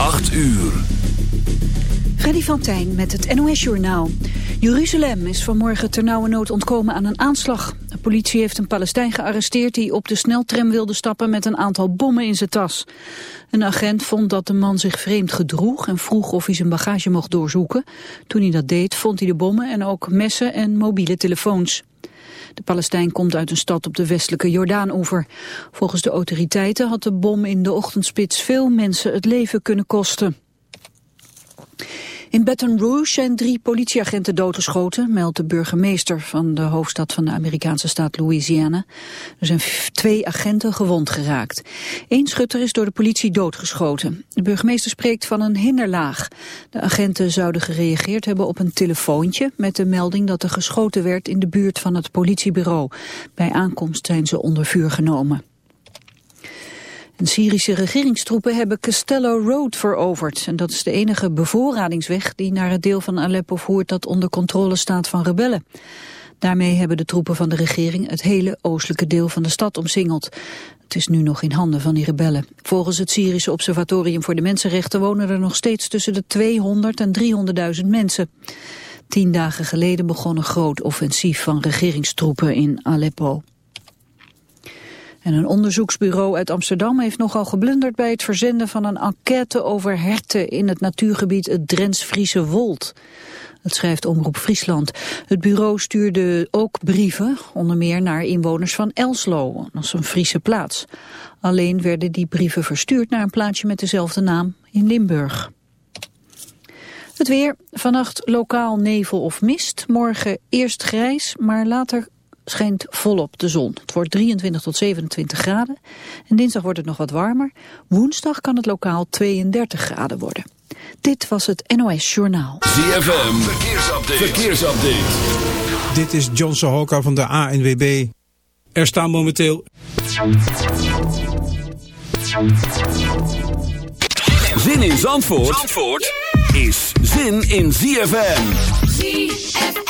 8 uur. Freddy van Tijn met het NOS-journaal. Jeruzalem is vanmorgen ternauwernood ontkomen aan een aanslag. De politie heeft een Palestijn gearresteerd die op de sneltram wilde stappen met een aantal bommen in zijn tas. Een agent vond dat de man zich vreemd gedroeg en vroeg of hij zijn bagage mocht doorzoeken. Toen hij dat deed vond hij de bommen en ook messen en mobiele telefoons. De Palestijn komt uit een stad op de westelijke Jordaanoever. Volgens de autoriteiten had de bom in de ochtendspits veel mensen het leven kunnen kosten. In Baton Rouge zijn drie politieagenten doodgeschoten, meldt de burgemeester van de hoofdstad van de Amerikaanse staat Louisiana. Er zijn twee agenten gewond geraakt. Eén schutter is door de politie doodgeschoten. De burgemeester spreekt van een hinderlaag. De agenten zouden gereageerd hebben op een telefoontje met de melding dat er geschoten werd in de buurt van het politiebureau. Bij aankomst zijn ze onder vuur genomen. De Syrische regeringstroepen hebben Castello Road veroverd. En dat is de enige bevoorradingsweg die naar het deel van Aleppo voert dat onder controle staat van rebellen. Daarmee hebben de troepen van de regering het hele oostelijke deel van de stad omsingeld. Het is nu nog in handen van die rebellen. Volgens het Syrische Observatorium voor de Mensenrechten wonen er nog steeds tussen de 200 en 300.000 mensen. Tien dagen geleden begon een groot offensief van regeringstroepen in Aleppo. En een onderzoeksbureau uit Amsterdam heeft nogal geblunderd bij het verzenden van een enquête over herten in het natuurgebied het Drents-Friese Wold. Dat schrijft Omroep Friesland. Het bureau stuurde ook brieven, onder meer naar inwoners van Elslo, is een Friese plaats. Alleen werden die brieven verstuurd naar een plaatsje met dezelfde naam in Limburg. Het weer, vannacht lokaal nevel of mist, morgen eerst grijs, maar later schijnt volop de zon. Het wordt 23 tot 27 graden. En dinsdag wordt het nog wat warmer. Woensdag kan het lokaal 32 graden worden. Dit was het NOS Journaal. ZFM, verkeersupdate. verkeersupdate. Dit is John Sohoka van de ANWB. Er staan momenteel... Zin in Zandvoort, Zandvoort? is zin in ZFM. ZFM.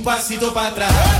um passito para trás.